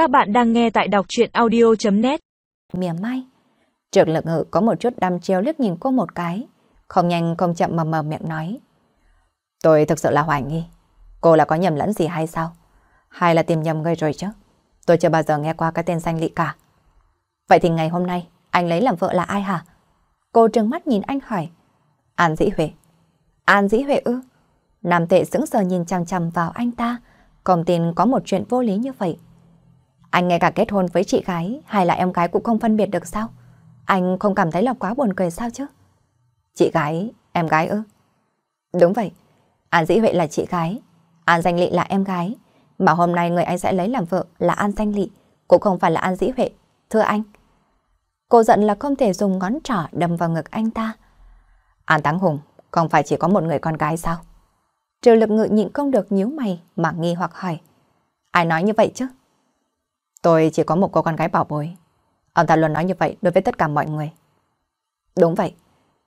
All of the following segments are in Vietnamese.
Các bạn đang nghe tại đọc chuyện audio.net Mỉa mai. Trực lực ngự có một chút đăm chiêu liếc nhìn cô một cái. Không nhanh không chậm mà mở miệng nói. Tôi thực sự là hoài nghi. Cô là có nhầm lẫn gì hay sao? Hay là tìm nhầm người rồi chứ? Tôi chưa bao giờ nghe qua cái tên danh lị cả. Vậy thì ngày hôm nay, anh lấy làm vợ là ai hả? Cô trừng mắt nhìn anh hỏi. An Dĩ Huệ. An Dĩ Huệ ư? Nam tệ sững sờ nhìn chằm chằm vào anh ta, không tin có một chuyện vô lý như vậy. Anh ngay cả kết hôn với chị gái hay là em gái cũng không phân biệt được sao? Anh không cảm thấy là quá buồn cười sao chứ? Chị gái, em gái ư? Đúng vậy, An Dĩ Huệ là chị gái, An Danh Lị là em gái, mà hôm nay người anh sẽ lấy làm vợ là An Danh Lị, cũng không phải là An Dĩ Huệ, thưa anh. Cô giận là không thể dùng ngón trỏ đâm vào ngực anh ta. An Thắng Hùng, không phải chỉ có một người con gái sao? Triều lực ngự nhịn không được nhíu mày mà nghi hoặc hỏi. Ai nói như vậy chứ? Tôi chỉ có một cô con gái bảo bối. Ông ta luôn nói như vậy đối với tất cả mọi người. Đúng vậy.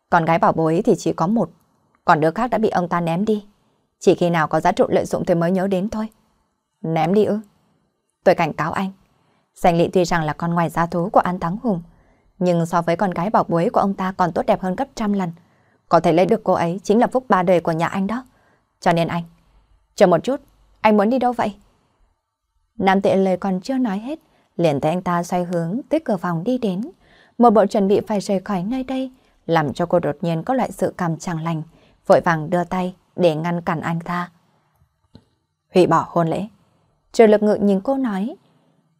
Con gái bảo bối thì chỉ có một. Còn đứa khác đã bị ông ta ném đi. Chỉ khi nào có giá trụ lợi dụng tôi mới nhớ đến thôi. Ném đi ư? Tôi cảnh cáo anh. Danh lị tuy rằng là con ngoài gia thú của An Thắng Hùng. Nhưng so với con gái bảo bối của ông ta còn tốt đẹp hơn gấp trăm lần. Có thể lấy được cô ấy chính là phúc ba đời của nhà anh đó. Cho nên anh, chờ một chút, anh muốn đi đâu vậy? Nam tệ lời còn chưa nói hết, liền thấy anh ta xoay hướng tới cửa phòng đi đến. Một bộ chuẩn bị phải rời khỏi nơi đây, làm cho cô đột nhiên có loại sự cảm chẳng lành, vội vàng đưa tay để ngăn cản anh ta. Hủy bỏ hôn lễ. Trừ lực ngự nhìn cô nói.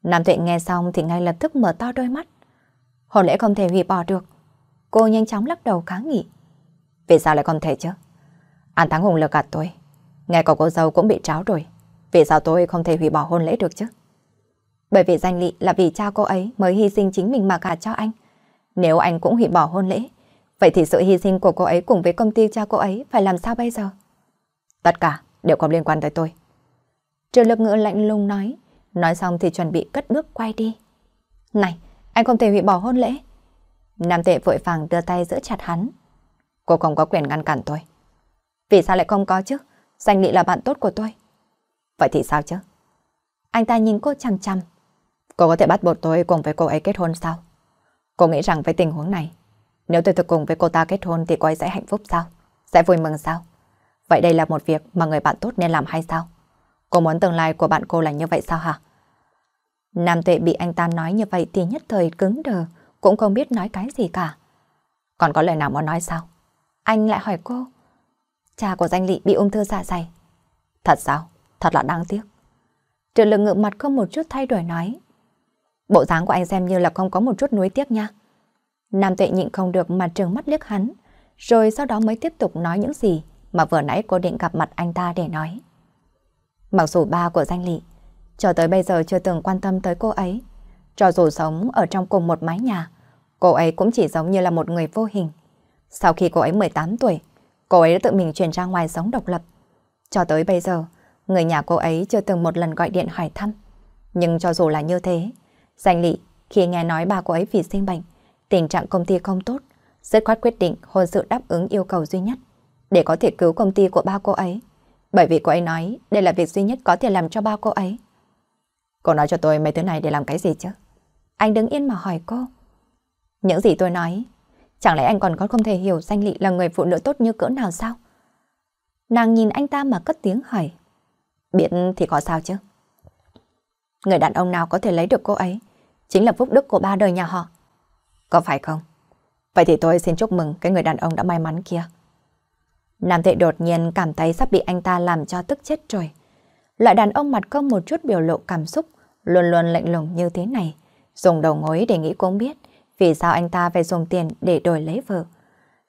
Nam tuệ nghe xong thì ngay lập tức mở to đôi mắt. Hôn lễ không thể hủy bỏ được. Cô nhanh chóng lắc đầu kháng nghị. Vì sao lại không thể chứ? An Thắng Hùng lừa gạt tôi. ngay cả cô dâu cũng bị tráo rồi. Vì sao tôi không thể hủy bỏ hôn lễ được chứ? Bởi vì danh lị là vì cha cô ấy mới hy sinh chính mình mà cả cho anh. Nếu anh cũng hủy bỏ hôn lễ, vậy thì sự hy sinh của cô ấy cùng với công ty cha cô ấy phải làm sao bây giờ? Tất cả đều có liên quan tới tôi. Triệu lực ngữ lạnh lùng nói, nói xong thì chuẩn bị cất bước quay đi. Này, anh không thể hủy bỏ hôn lễ. Nam tệ vội vàng đưa tay giữ chặt hắn. Cô không có quyền ngăn cản tôi. Vì sao lại không có chứ? Danh lị là bạn tốt của tôi. Vậy thì sao chứ? Anh ta nhìn cô chằm chằm. Cô có thể bắt buộc tôi cùng với cô ấy kết hôn sao? Cô nghĩ rằng với tình huống này, nếu tôi thực cùng với cô ta kết hôn thì cô ấy sẽ hạnh phúc sao? Sẽ vui mừng sao? Vậy đây là một việc mà người bạn tốt nên làm hay sao? Cô muốn tương lai của bạn cô là như vậy sao hả? Nam tuệ bị anh ta nói như vậy thì nhất thời cứng đờ, cũng không biết nói cái gì cả. Còn có lời nào muốn nói sao? Anh lại hỏi cô. Cha của danh lị bị ung thư dạ dày. Thật sao? Thật là đáng tiếc. Triệu lực ngự mặt không một chút thay đổi nói. Bộ dáng của anh xem như là không có một chút nuối tiếc nha. Nam tuệ nhịn không được mà trừng mắt liếc hắn, rồi sau đó mới tiếp tục nói những gì mà vừa nãy cô định gặp mặt anh ta để nói. Mặc dù ba của danh lị, cho tới bây giờ chưa từng quan tâm tới cô ấy, cho dù sống ở trong cùng một mái nhà, cô ấy cũng chỉ giống như là một người vô hình. Sau khi cô ấy 18 tuổi, cô ấy đã tự mình chuyển ra ngoài sống độc lập. Cho tới bây giờ, người nhà cô ấy chưa từng một lần gọi điện hỏi thăm. Nhưng cho dù là như thế, danh lị khi nghe nói bà cô ấy vì sinh bệnh, tình trạng công ty không tốt, rất khoát quyết định hôn sự đáp ứng yêu cầu duy nhất để có thể cứu công ty của ba cô ấy. Bởi vì cô ấy nói đây là việc duy nhất có thể làm cho ba cô ấy. Cô nói cho tôi mấy thứ này để làm cái gì chứ? Anh đứng yên mà hỏi cô. Những gì tôi nói, chẳng lẽ anh còn có không thể hiểu danh lị là người phụ nữ tốt như cỡ nào sao? Nàng nhìn anh ta mà cất tiếng hỏi. Biết thì có sao chứ? Người đàn ông nào có thể lấy được cô ấy chính là phúc đức của ba đời nhà họ. Có phải không? Vậy thì tôi xin chúc mừng cái người đàn ông đã may mắn kia. Nam Tệ đột nhiên cảm thấy sắp bị anh ta làm cho tức chết rồi. Loại đàn ông mặt không một chút biểu lộ cảm xúc, luôn luôn lạnh lùng như thế này. Dùng đầu ngối để nghĩ cũng biết vì sao anh ta phải dùng tiền để đổi lấy vợ.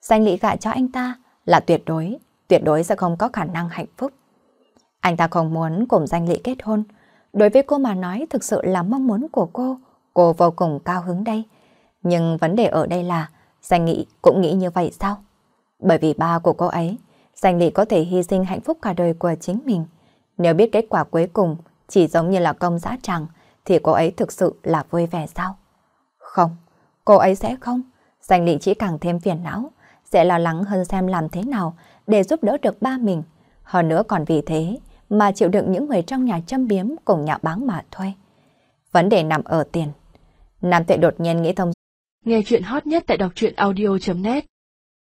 Danh lý gạ cho anh ta là tuyệt đối, tuyệt đối sẽ không có khả năng hạnh phúc. Anh ta không muốn cùng danh lị kết hôn. Đối với cô mà nói thực sự là mong muốn của cô. Cô vô cùng cao hứng đây. Nhưng vấn đề ở đây là danh nghị cũng nghĩ như vậy sao? Bởi vì ba của cô ấy, danh lị có thể hy sinh hạnh phúc cả đời của chính mình. Nếu biết kết quả cuối cùng chỉ giống như là công giá tràng, thì cô ấy thực sự là vui vẻ sao? Không, cô ấy sẽ không. Danh lị chỉ càng thêm phiền não, sẽ lo lắng hơn xem làm thế nào để giúp đỡ được ba mình. Hơn nữa còn vì thế mà chịu đựng những người trong nhà châm biếm cùng nhạo báng mà thôi. vấn đề nằm ở tiền. Nam Tuệ đột nhiên nghĩ thông. Nghe chuyện hot nhất tại đọc truyện audio.net